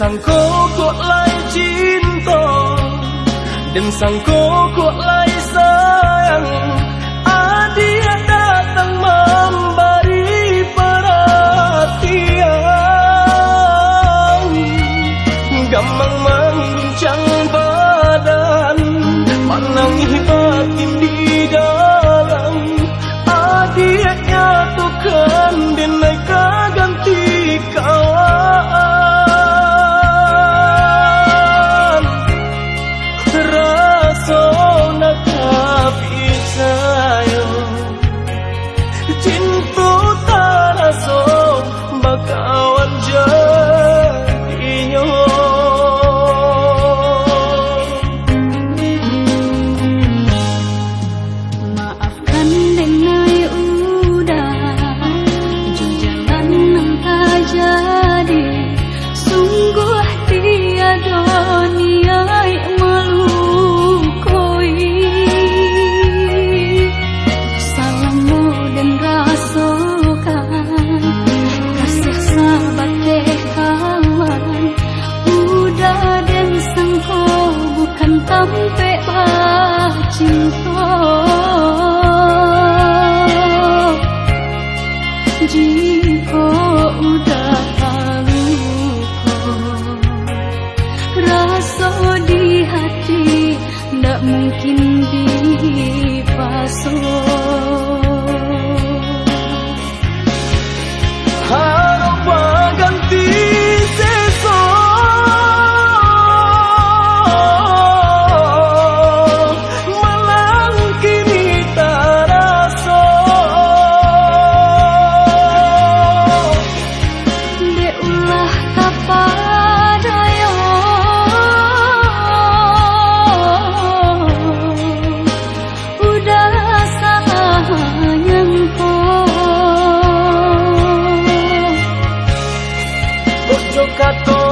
Dan sangko kok lai cinta Dan sangko kok lai sayang mungkin dipasung chocato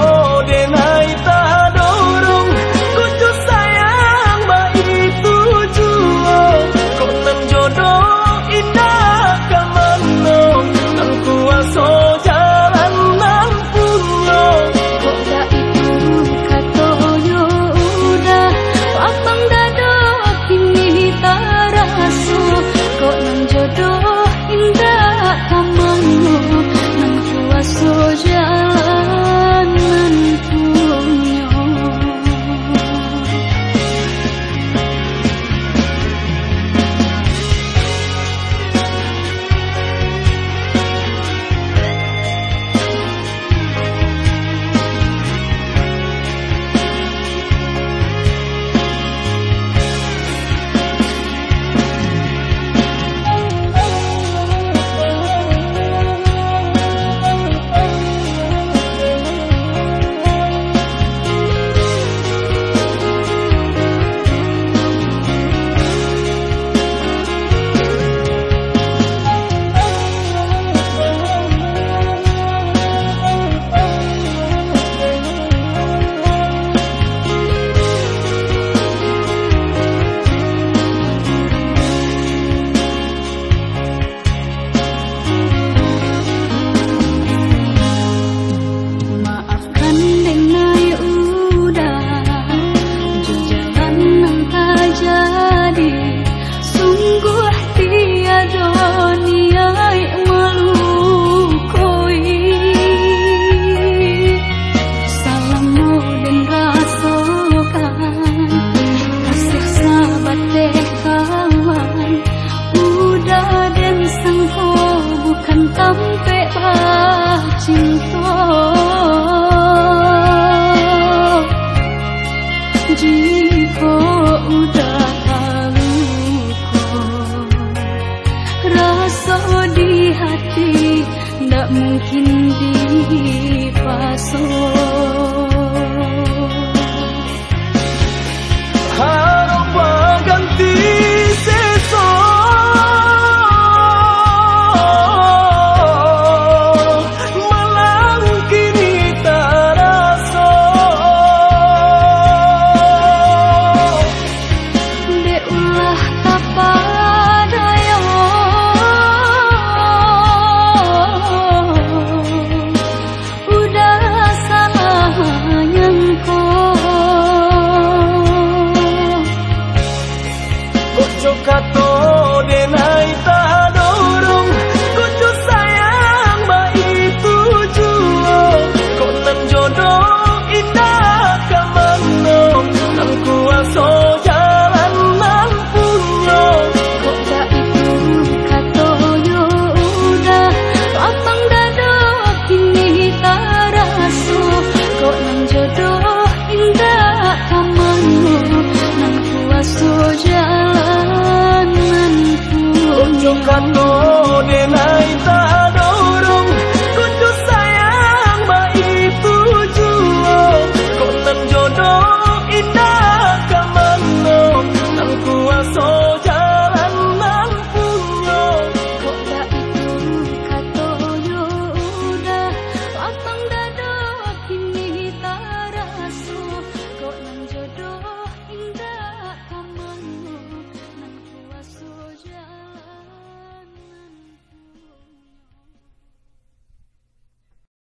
dipasung